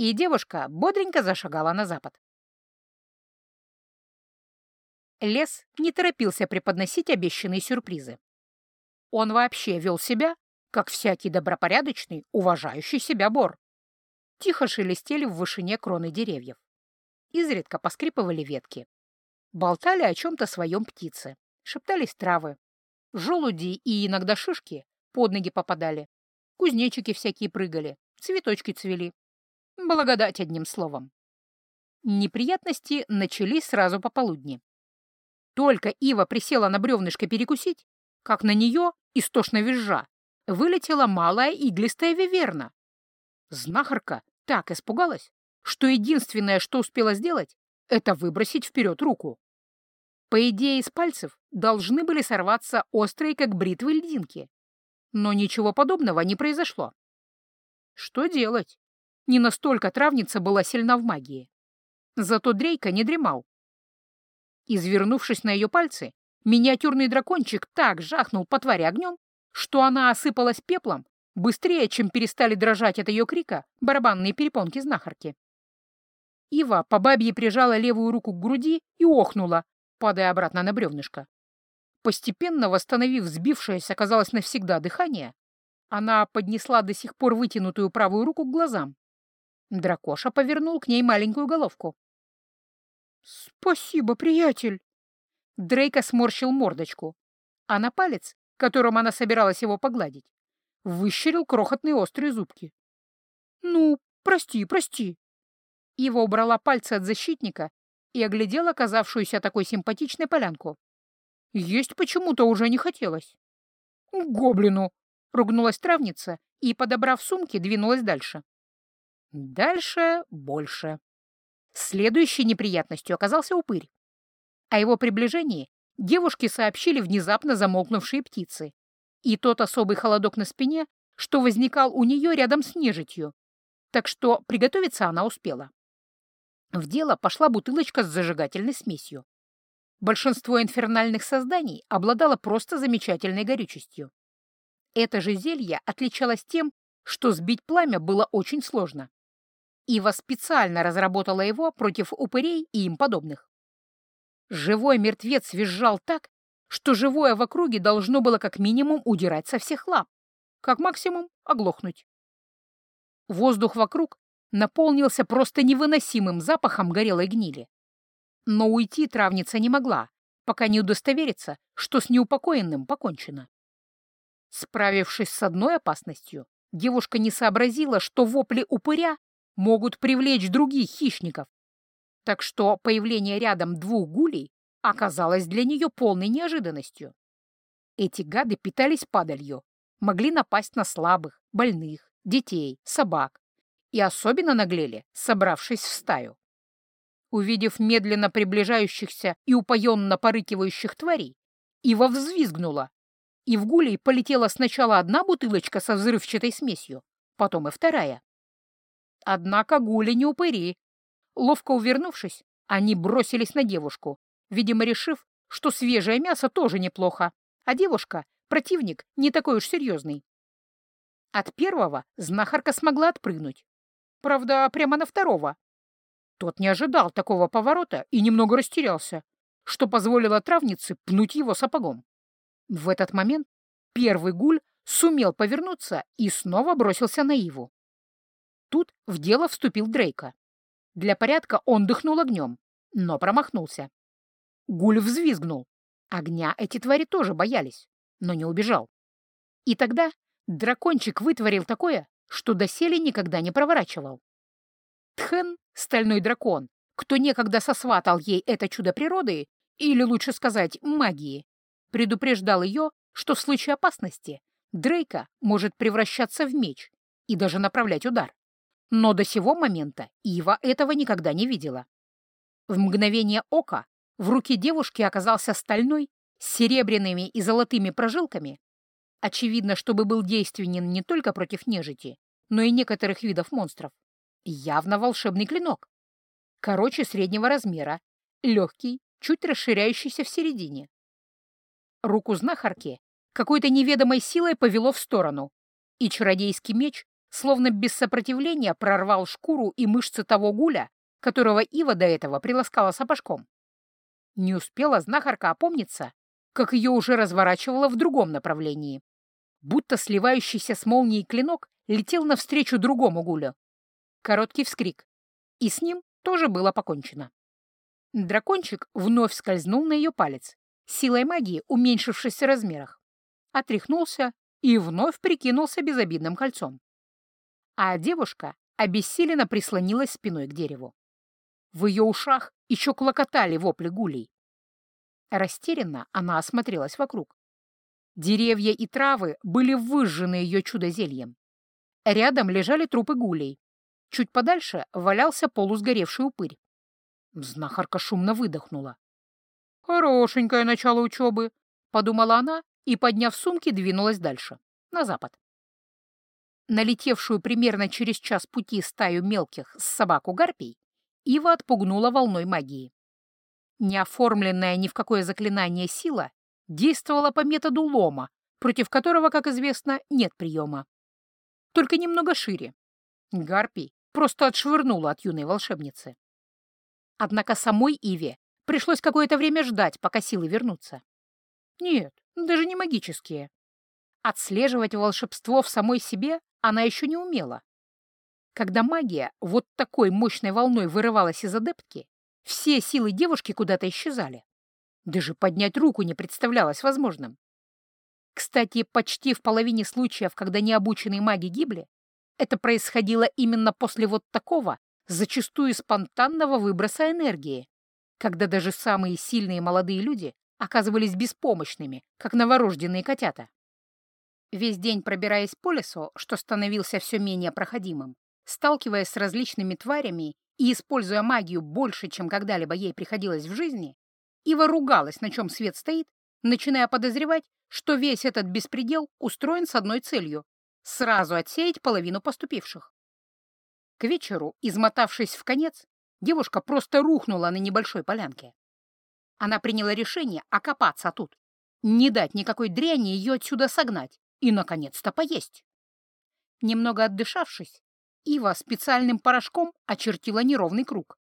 и девушка бодренько зашагала на запад. Лес не торопился преподносить обещанные сюрпризы. Он вообще вел себя, как всякий добропорядочный, уважающий себя бор. Тихо шелестели в вышине кроны деревьев. Изредка поскрипывали ветки. Болтали о чем-то своем птицы, шептались травы. Желуди и иногда шишки под ноги попадали. Кузнечики всякие прыгали, цветочки цвели. Благодать одним словом. Неприятности начались сразу пополудни. Только Ива присела на бревнышко перекусить, как на нее, истошно визжа, вылетела малая иглистая виверна. Знахарка так испугалась, что единственное, что успела сделать, это выбросить вперед руку. По идее, из пальцев должны были сорваться острые, как бритвы, льдинки. Но ничего подобного не произошло. Что делать? Не настолько травница была сильна в магии. Зато Дрейка не дремал. Извернувшись на ее пальцы, миниатюрный дракончик так жахнул по твари огнем, что она осыпалась пеплом быстрее, чем перестали дрожать от ее крика барабанные перепонки знахарки. Ива по бабье прижала левую руку к груди и охнула, падая обратно на бревнышко. Постепенно восстановив сбившееся, казалось, навсегда дыхание, она поднесла до сих пор вытянутую правую руку к глазам. Дракоша повернул к ней маленькую головку. «Спасибо, приятель!» Дрейка сморщил мордочку, а на палец, которым она собиралась его погладить, выщерил крохотные острые зубки. «Ну, прости, прости!» Ива убрала пальцы от защитника и оглядела оказавшуюся такой симпатичной полянку. Есть почему-то уже не хотелось. «Гоблину!» — ругнулась травница и, подобрав сумки, двинулась дальше. Дальше больше. Следующей неприятностью оказался упырь. О его приближении девушке сообщили внезапно замолкнувшие птицы и тот особый холодок на спине, что возникал у нее рядом с нежитью, так что приготовиться она успела. В дело пошла бутылочка с зажигательной смесью. Большинство инфернальных созданий обладало просто замечательной горючестью. Это же зелье отличалось тем, что сбить пламя было очень сложно. Ива специально разработала его против упырей и им подобных. Живой мертвец визжал так, что живое в округе должно было как минимум удирать со всех лап, как максимум оглохнуть. Воздух вокруг наполнился просто невыносимым запахом горелой гнили. Но уйти травница не могла, пока не удостоверится, что с неупокоенным покончено. Справившись с одной опасностью, девушка не сообразила, что вопли упыря могут привлечь других хищников. Так что появление рядом двух гулей оказалось для нее полной неожиданностью. Эти гады питались падалью, могли напасть на слабых, больных, детей, собак и особенно наглели, собравшись в стаю. Увидев медленно приближающихся и упоенно порыкивающих тварей, Ива взвизгнула, и в гулей полетела сначала одна бутылочка со взрывчатой смесью, потом и вторая. Однако гули не упыри. Ловко увернувшись, они бросились на девушку, видимо, решив, что свежее мясо тоже неплохо, а девушка, противник, не такой уж серьезный. От первого знахарка смогла отпрыгнуть. Правда, прямо на второго. Тот не ожидал такого поворота и немного растерялся, что позволило травнице пнуть его сапогом. В этот момент первый гуль сумел повернуться и снова бросился на Иву. Тут в дело вступил Дрейка. Для порядка он дыхнул огнем, но промахнулся. Гуль взвизгнул. Огня эти твари тоже боялись, но не убежал. И тогда дракончик вытворил такое, что доселе никогда не проворачивал. Тхэн, стальной дракон, кто некогда сосватал ей это чудо природы, или лучше сказать, магии, предупреждал ее, что в случае опасности Дрейка может превращаться в меч и даже направлять удар. Но до сего момента Ива этого никогда не видела. В мгновение ока в руке девушки оказался стальной, с серебряными и золотыми прожилками. Очевидно, чтобы был действенен не только против нежити, но и некоторых видов монстров. Явно волшебный клинок. Короче, среднего размера, легкий, чуть расширяющийся в середине. Руку знахарки какой-то неведомой силой повело в сторону, и чародейский меч, словно без сопротивления, прорвал шкуру и мышцы того гуля, которого Ива до этого приласкала сапожком. Не успела знахарка опомниться, как ее уже разворачивало в другом направлении. Будто сливающийся с молнией клинок летел навстречу другому гулю. Короткий вскрик. И с ним тоже было покончено. Дракончик вновь скользнул на ее палец, силой магии уменьшившись в размерах, отряхнулся и вновь прикинулся безобидным кольцом. А девушка обессиленно прислонилась спиной к дереву. В ее ушах еще клокотали вопли гулей. Растерянно она осмотрелась вокруг. Деревья и травы были выжжены ее чудо-зельем. Рядом лежали трупы гулей. Чуть подальше валялся полусгоревший упырь. Знахарка шумно выдохнула. «Хорошенькое начало учебы», — подумала она и, подняв сумки, двинулась дальше, на запад. Налетевшую примерно через час пути стаю мелких с собаку гарпий Ива отпугнула волной магии. Неоформленная ни в какое заклинание сила действовала по методу лома, против которого, как известно, нет приема. Только немного шире. Гарпий просто отшвырнула от юной волшебницы. Однако самой Иве пришлось какое-то время ждать, пока силы вернутся. Нет, даже не магические. Отслеживать волшебство в самой себе она еще не умела. Когда магия вот такой мощной волной вырывалась из адептки, все силы девушки куда-то исчезали. Даже поднять руку не представлялось возможным. Кстати, почти в половине случаев, когда необученные маги гибли, это происходило именно после вот такого, зачастую спонтанного выброса энергии, когда даже самые сильные молодые люди оказывались беспомощными, как новорожденные котята. Весь день пробираясь по лесу, что становился все менее проходимым, Сталкиваясь с различными тварями и используя магию больше, чем когда-либо ей приходилось в жизни, Ива ругалась, на чем свет стоит, начиная подозревать, что весь этот беспредел устроен с одной целью — сразу отсеять половину поступивших. К вечеру, измотавшись в конец, девушка просто рухнула на небольшой полянке. Она приняла решение окопаться тут, не дать никакой дряни ее отсюда согнать и, наконец-то, поесть. Немного отдышавшись, Ива специальным порошком очертила неровный круг.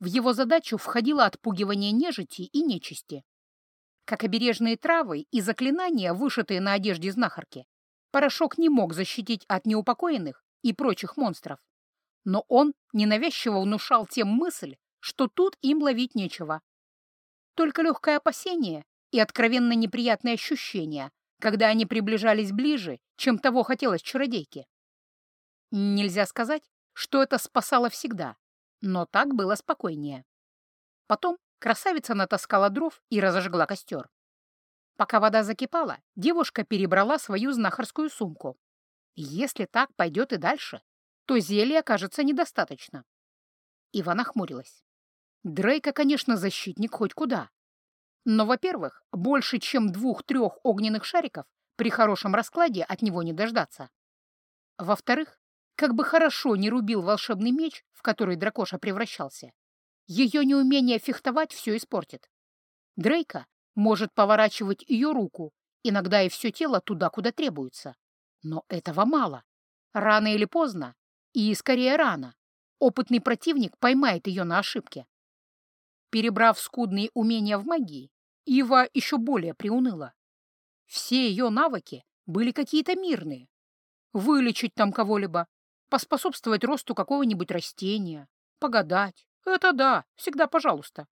В его задачу входило отпугивание нежити и нечисти. Как обережные травы и заклинания, вышитые на одежде знахарки, порошок не мог защитить от неупокоенных и прочих монстров. Но он ненавязчиво внушал тем мысль, что тут им ловить нечего. Только легкое опасение и откровенно неприятные ощущения, когда они приближались ближе, чем того хотелось чародейке. Нельзя сказать, что это спасало всегда, но так было спокойнее. Потом красавица натаскала дров и разожгла костер. Пока вода закипала, девушка перебрала свою знахарскую сумку. Если так пойдет и дальше, то зелья окажется недостаточно. Ива нахмурилась. Дрейка, конечно, защитник хоть куда, но, во-первых, больше, чем двух-трех огненных шариков при хорошем раскладе от него не дождаться. Во-вторых, как бы хорошо не рубил волшебный меч, в который дракоша превращался, ее неумение фехтовать все испортит. Дрейка может поворачивать ее руку, иногда и все тело туда, куда требуется. Но этого мало. Рано или поздно, и скорее рано, опытный противник поймает ее на ошибке. Перебрав скудные умения в магии, Ива еще более приуныла. Все ее навыки были какие-то мирные. Вылечить там кого-либо, поспособствовать росту какого-нибудь растения, погадать. Это да, всегда пожалуйста.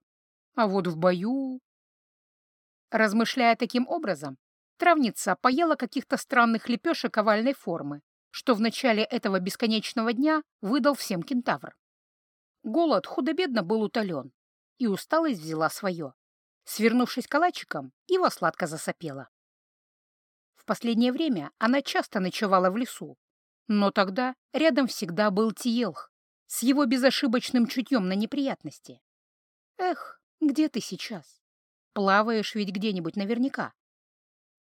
А вот в бою... Размышляя таким образом, травница поела каких-то странных лепешек овальной формы, что в начале этого бесконечного дня выдал всем кентавр. Голод худо-бедно был утолен, и усталость взяла свое. Свернувшись калачиком, Ива сладко засопела. В последнее время она часто ночевала в лесу, но тогда рядом всегда был Тиелх с его безошибочным чутьем на неприятности. Эх, где ты сейчас? Плаваешь ведь где-нибудь наверняка.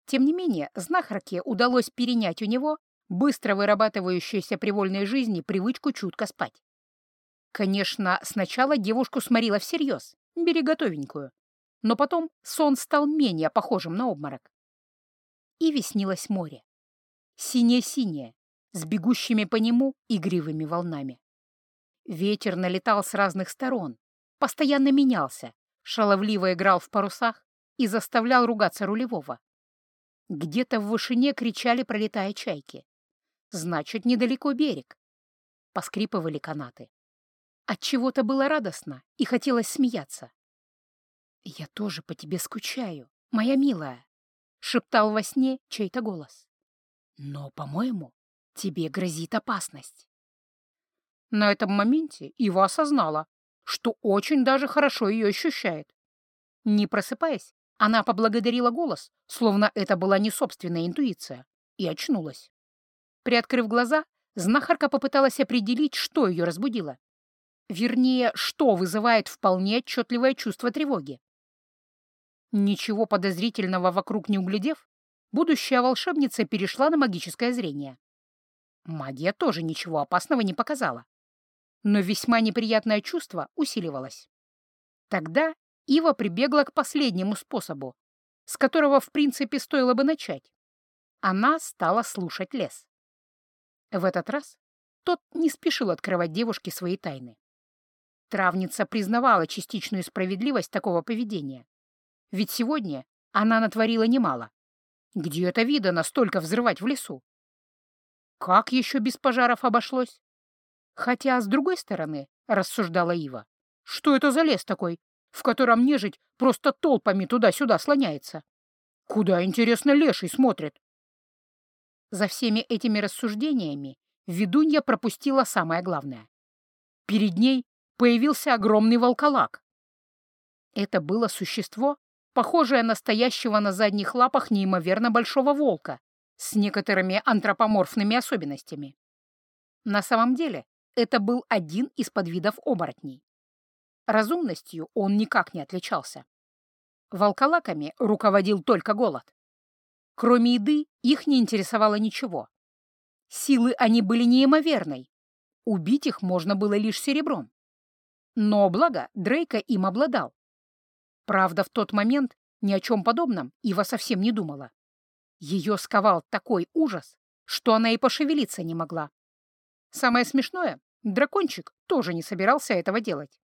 Тем не менее, знахарке удалось перенять у него быстро вырабатывающуюся при вольной жизни привычку чутко спать. Конечно, сначала девушку сморила всерьез, бери готовенькую, но потом сон стал менее похожим на обморок. И веснилось море. Синее-синее, с бегущими по нему игривыми волнами. Ветер налетал с разных сторон, постоянно менялся, шаловливо играл в парусах и заставлял ругаться рулевого. Где-то в вышине кричали, пролетая чайки. Значит, недалеко берег. Поскрипывали канаты. От чего то было радостно и хотелось смеяться. «Я тоже по тебе скучаю, моя милая», — шептал во сне чей-то голос. «Но, по-моему, тебе грозит опасность». На этом моменте Ива осознала, что очень даже хорошо ее ощущает. Не просыпаясь, она поблагодарила голос, словно это была не собственная интуиция, и очнулась. Приоткрыв глаза, знахарка попыталась определить, что ее разбудило. Вернее, что вызывает вполне отчетливое чувство тревоги. Ничего подозрительного вокруг не углядев, будущая волшебница перешла на магическое зрение. Магия тоже ничего опасного не показала. Но весьма неприятное чувство усиливалось. Тогда Ива прибегла к последнему способу, с которого, в принципе, стоило бы начать. Она стала слушать лес. В этот раз тот не спешил открывать девушке свои тайны. Травница признавала частичную справедливость такого поведения. Ведь сегодня она натворила немало. Где это видано столько взрывать в лесу? Как еще без пожаров обошлось? Хотя, с другой стороны, рассуждала Ива, что это за лес такой, в котором нежить просто толпами туда-сюда слоняется? Куда, интересно, леший смотрит? За всеми этими рассуждениями ведунья пропустила самое главное. Перед ней появился огромный волколак. Это было существо, похожая на стоящего на задних лапах неимоверно большого волка с некоторыми антропоморфными особенностями. На самом деле это был один из подвидов оборотней. Разумностью он никак не отличался. Волколаками руководил только голод. Кроме еды их не интересовало ничего. Силы они были неимоверной. Убить их можно было лишь серебром. Но, благо, Дрейка им обладал. Правда, в тот момент ни о чем подобном Ива совсем не думала. Ее сковал такой ужас, что она и пошевелиться не могла. Самое смешное, дракончик тоже не собирался этого делать.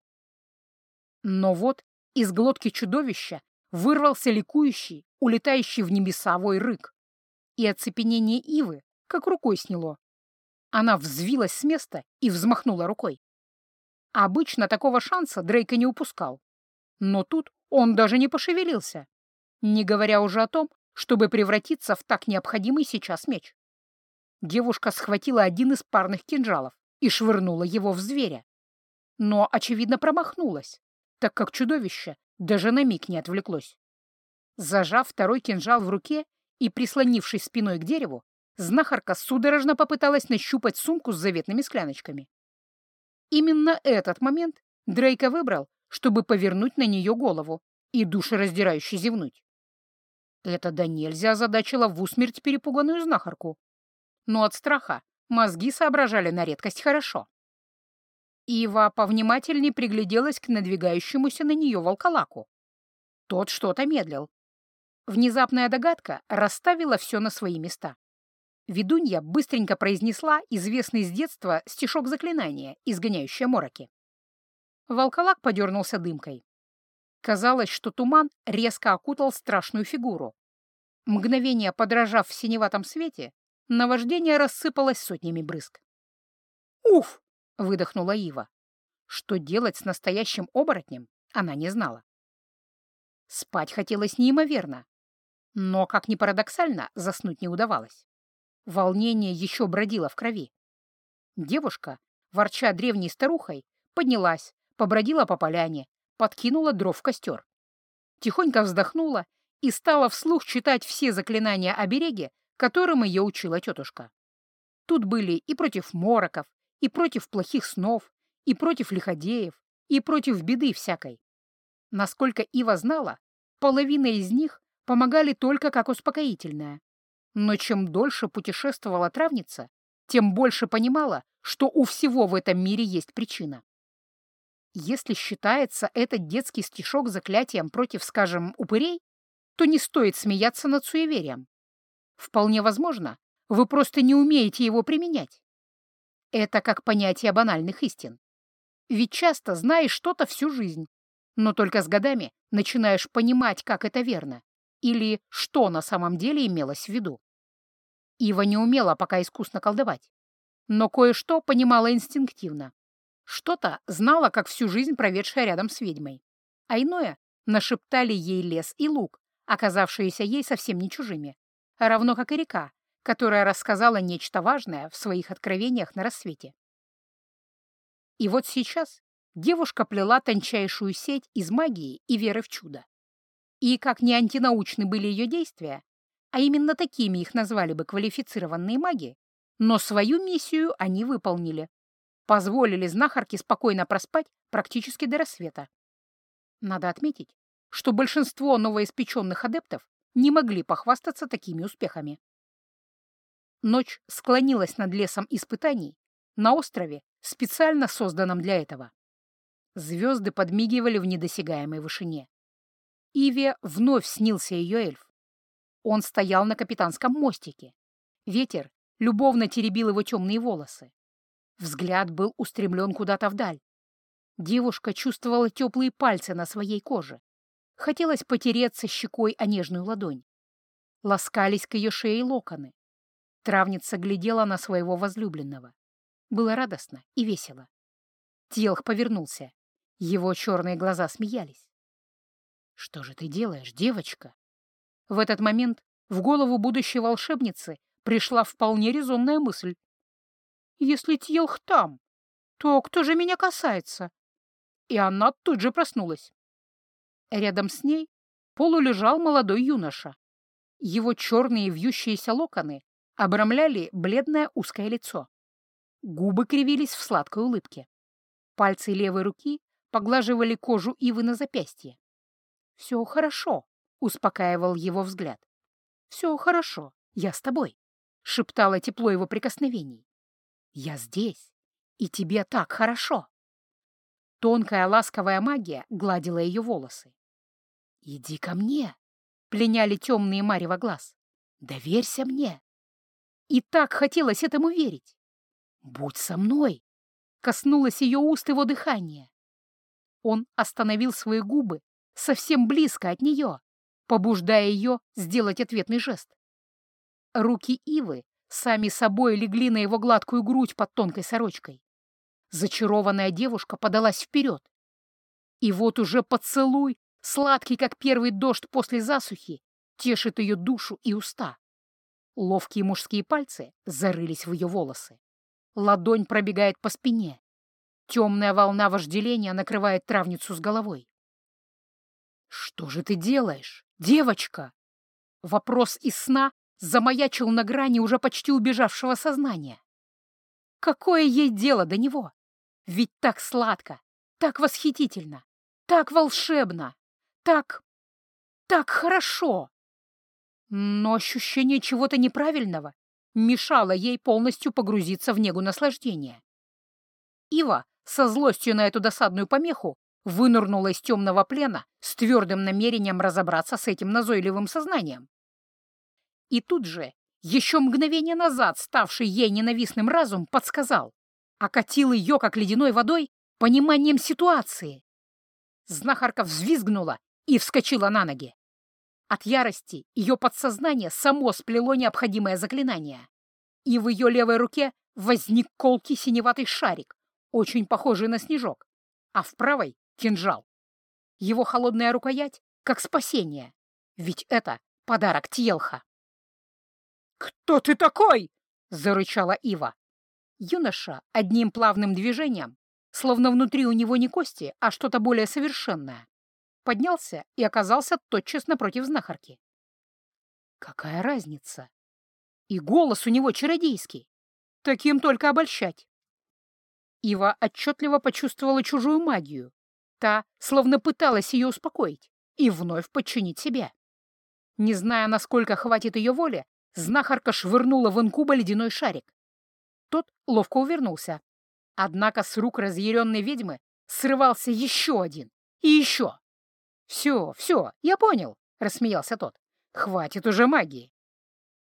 Но вот из глотки чудовища вырвался ликующий, улетающий в небеса вой рык. И оцепенение Ивы как рукой сняло. Она взвилась с места и взмахнула рукой. Обычно такого шанса Дрейка не упускал. Но тут он даже не пошевелился, не говоря уже о том, чтобы превратиться в так необходимый сейчас меч. Девушка схватила один из парных кинжалов и швырнула его в зверя. Но, очевидно, промахнулась, так как чудовище даже на миг не отвлеклось. Зажав второй кинжал в руке и прислонившись спиной к дереву, знахарка судорожно попыталась нащупать сумку с заветными скляночками. Именно этот момент Дрейка выбрал, чтобы повернуть на нее голову и душераздирающе зевнуть. Это да нельзя озадачило в усмерть перепуганную знахарку. Но от страха мозги соображали на редкость хорошо. Ива повнимательней пригляделась к надвигающемуся на нее волколаку. Тот что-то медлил. Внезапная догадка расставила все на свои места. Ведунья быстренько произнесла известный с детства стишок заклинания, изгоняющее мороки. Волколак подернулся дымкой. Казалось, что туман резко окутал страшную фигуру. Мгновение подражав в синеватом свете, наваждение рассыпалось сотнями брызг. «Уф!» — выдохнула Ива. Что делать с настоящим оборотнем, она не знала. Спать хотелось неимоверно, но, как ни парадоксально, заснуть не удавалось. Волнение еще бродило в крови. Девушка, ворча древней старухой, поднялась, побродила по поляне, подкинула дров в костер. Тихонько вздохнула и стала вслух читать все заклинания обереги, которым ее учила тетушка. Тут были и против мороков, и против плохих снов, и против лиходеев, и против беды всякой. Насколько Ива знала, половина из них помогали только как успокоительное, но чем дольше путешествовала травница, тем больше понимала, что у всего в этом мире есть причина. Если считается этот детский стишок заклятием против, скажем, упырей, то не стоит смеяться над суеверием. Вполне возможно, вы просто не умеете его применять. Это как понятие банальных истин. Ведь часто знаешь что-то всю жизнь, но только с годами начинаешь понимать, как это верно, или что на самом деле имелось в виду. Ива не умела пока искусно колдовать, но кое-что понимала инстинктивно. Что-то знала, как всю жизнь проведшая рядом с ведьмой, а иное нашептали ей лес и луг, оказавшиеся ей совсем не чужими, равно как и река, которая рассказала нечто важное в своих откровениях на рассвете. И вот сейчас девушка плела тончайшую сеть из магии и веры в чудо. И как не антинаучны были ее действия, а именно такими их назвали бы квалифицированные маги, но свою миссию они выполнили. Позволили знахарке спокойно проспать практически до рассвета. Надо отметить, что большинство новоиспеченных адептов не могли похвастаться такими успехами. Ночь склонилась над лесом испытаний на острове, специально созданном для этого. Звезды подмигивали в недосягаемой вышине. Иве вновь снился ее эльф. Он стоял на капитанском мостике. Ветер любовно теребил его темные волосы. Взгляд был устремлен куда-то вдаль. Девушка чувствовала теплые пальцы на своей коже. Хотелось потереться щекой о нежную ладонь. Ласкались к ее шее локоны. Травница глядела на своего возлюбленного. Было радостно и весело. Телх повернулся. Его черные глаза смеялись. «Что же ты делаешь, девочка?» В этот момент в голову будущей волшебницы пришла вполне резонная мысль. «Если Тьелх там, то кто же меня касается?» И она тут же проснулась. Рядом с ней полулежал молодой юноша. Его черные вьющиеся локоны обрамляли бледное узкое лицо. Губы кривились в сладкой улыбке. Пальцы левой руки поглаживали кожу ивы на запястье. «Все хорошо», — успокаивал его взгляд. «Все хорошо, я с тобой», — шептало тепло его прикосновений. «Я здесь, и тебе так хорошо». Тонкая ласковая магия гладила ее волосы. «Иди ко мне!» — пленяли темные марево глаз. «Доверься мне!» И так хотелось этому верить. «Будь со мной!» — коснулось ее уст его дыхания. Он остановил свои губы совсем близко от нее, побуждая ее сделать ответный жест. Руки Ивы сами собой легли на его гладкую грудь под тонкой сорочкой. Зачарованная девушка подалась вперед. И вот уже поцелуй, сладкий, как первый дождь после засухи, тешит ее душу и уста. Ловкие мужские пальцы зарылись в ее волосы. Ладонь пробегает по спине. Темная волна вожделения накрывает травницу с головой. «Что же ты делаешь, девочка?» Вопрос из сна замаячил на грани уже почти убежавшего сознания. Какое ей дело до него? Ведь так сладко, так восхитительно, так волшебно, так... так хорошо. Но ощущение чего-то неправильного мешало ей полностью погрузиться в негу наслаждения. Ива, со злостью на эту досадную помеху, вынырнула из темного плена с твердым намерением разобраться с этим назойливым сознанием. И тут же, еще мгновение назад ставший ей ненавистным разум подсказал, окатил ее, как ледяной водой, пониманием ситуации. Знахарка взвизгнула и вскочила на ноги. От ярости ее подсознание само сплело необходимое заклинание, и в ее левой руке возник колкий синеватый шарик, очень похожий на снежок, а в правой — кинжал. Его холодная рукоять — как спасение, ведь это подарок Тьелха. «Кто ты такой?» — зарычала Ива. Юноша одним плавным движением, словно внутри у него не кости, а что-то более совершенное, поднялся и оказался тотчас напротив знахарки. Какая разница? И голос у него чародейский. Таким только обольщать. Ива отчетливо почувствовала чужую магию. Та словно пыталась ее успокоить и вновь подчинить себе. Не зная, насколько хватит ее воли, знахарка швырнула в инкуба ледяной шарик. Тот ловко увернулся. Однако с рук разъяренной ведьмы срывался еще один. И еще. «Все, все, я понял», — рассмеялся тот. «Хватит уже магии».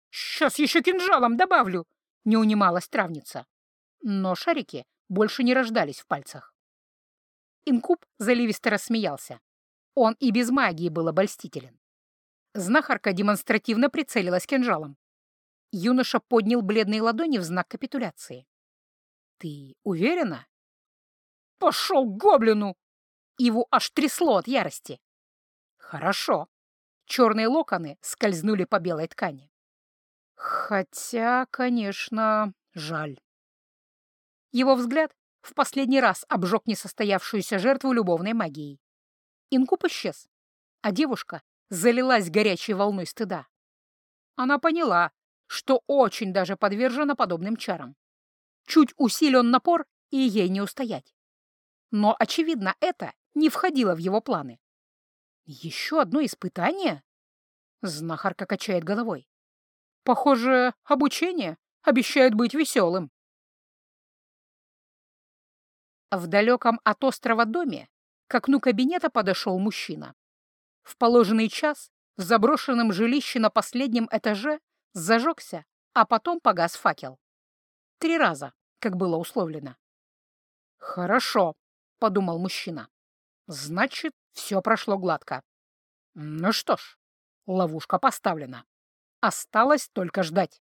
«Сейчас еще кинжалом добавлю», — не унималась травница. Но шарики больше не рождались в пальцах. Инкуб заливисто рассмеялся. Он и без магии был обольстителен. Знахарка демонстративно прицелилась кинжалом. Юноша поднял бледные ладони в знак капитуляции. «Ты уверена?» «Пошел к гоблину!» Его аж трясло от ярости. «Хорошо». Черные локоны скользнули по белой ткани. Хотя, конечно, жаль. Его взгляд в последний раз обжег несостоявшуюся жертву любовной магией. Инкуб исчез, а девушка залилась горячей волной стыда. Она поняла, что очень даже подвержена подобным чарам. Чуть усилен напор, и ей не устоять. Но, очевидно, это не входило в его планы. Еще одно испытание? Знахарка качает головой. Похоже, обучение обещает быть веселым. В далеком от острова доме к окну кабинета подошел мужчина. В положенный час в заброшенном жилище на последнем этаже зажегся, а потом погас факел. Три раза, как было условлено. «Хорошо», — подумал мужчина. «Значит, все прошло гладко. Ну что ж, ловушка поставлена. Осталось только ждать».